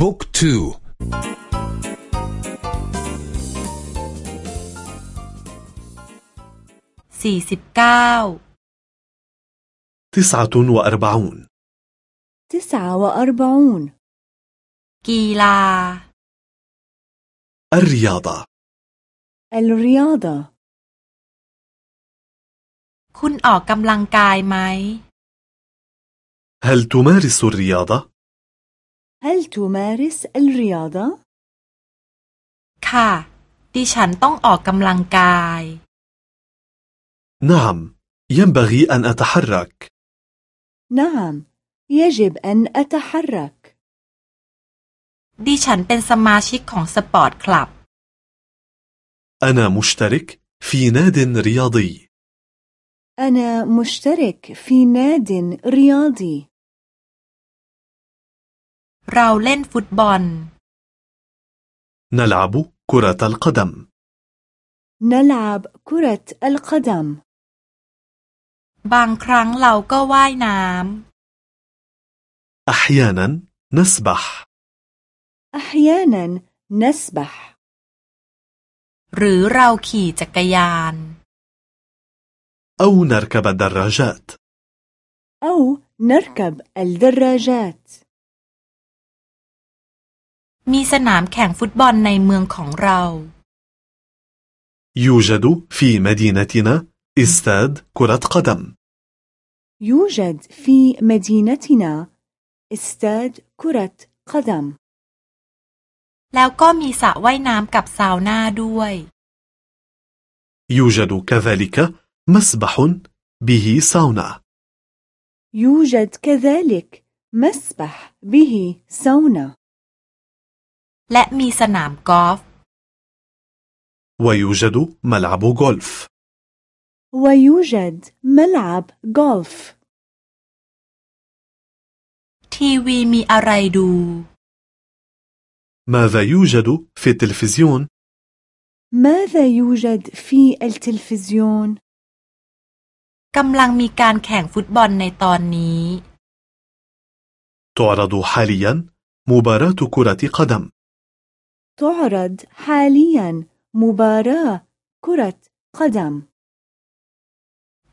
บุ๊กทูสี่สิบเก้า تسعة وأربعون تسعة وأربعون กีฬา الرياضة الرياضة คุณออกกำลังกายไหม هل تمارس الرياضة؟ هل تمارس الرياضة؟ ค่ะ ดิฉันต้องออกกำลังกาย نعم ينبغي أن أتحرك نعم يجب أن أتحرك ดิฉันเป็นสมาชิกของสปอร์ตคลับ أنا مشترك في ناد رياضي أنا مشترك في ناد رياضي เราเล่นฟุตบอล نلعب كرة القدم نلعب كرة القدم บางครั้งเราก็ว่ายน้ำ أحيانا نسبح أحيانا نسبح หรือเราขี่จักรยาน أو نركب الدراجات أو نركب الدراجات มีสนามแข่งฟุตบอลในเมืองของเรา يوجد في مدينتنا استاد كرة قدم يوجد في مدينتنا استاد كرة قدم แล้วก็มีสระว่ายน้ำกับซาวน่าด้วย يوجد كذلك مسبح به ساونا يوجد كذلك مسبح به سونا และมีสนามกอล์ฟ ويوجد ملعب غولف ويوجد ملعب غولف ทีวีมีอะไรดู ماذا يوجد في التلفزيون؟ ماذا يوجد في التلفزيون؟ กำลังมีการแข่งฟุตบอลในตอนนี้ تعرض حاليا مباراة كرة قدم تعرض حاليا مباراة كرة قدم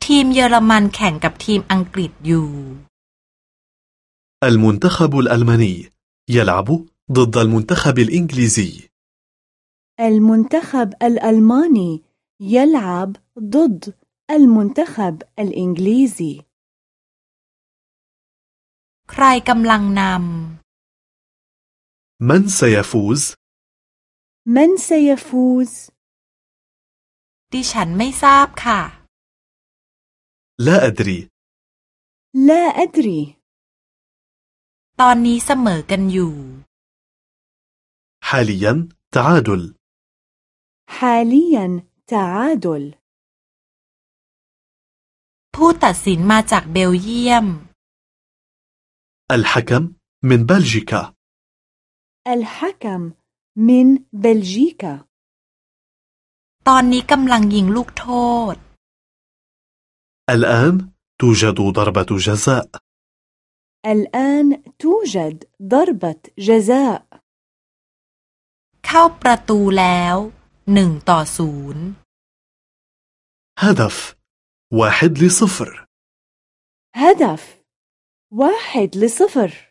ทีมเยอรมันแข่งกับทีมอังกฤษอยู่ المنتخب الألماني يلعب ضد المنتخب الإنجليزي المنتخب الألماني يلعب ضد المنتخب الإنجليزي ใครกำลังน من سيفوز؟ من سيفوز؟ ำ ดิฉันไม่ทราบค่ะ لا أدري لا أدري ตอนนี้เสมอกันอยู่ حاليا تعادل حاليا تعادل ผู้ตัดสินมาจากเบลเยียม الحكم من بلجيكا الحكم من بلجيكا ตอนนี้กำลังยิงลูกโทษ الآن توجد ضربة جزاء الآن توجد ضربة جزاء เข้าประตูแล้วหนึ่งต่อศูนย์ هدف واحد لصفر هدف واحد لصفر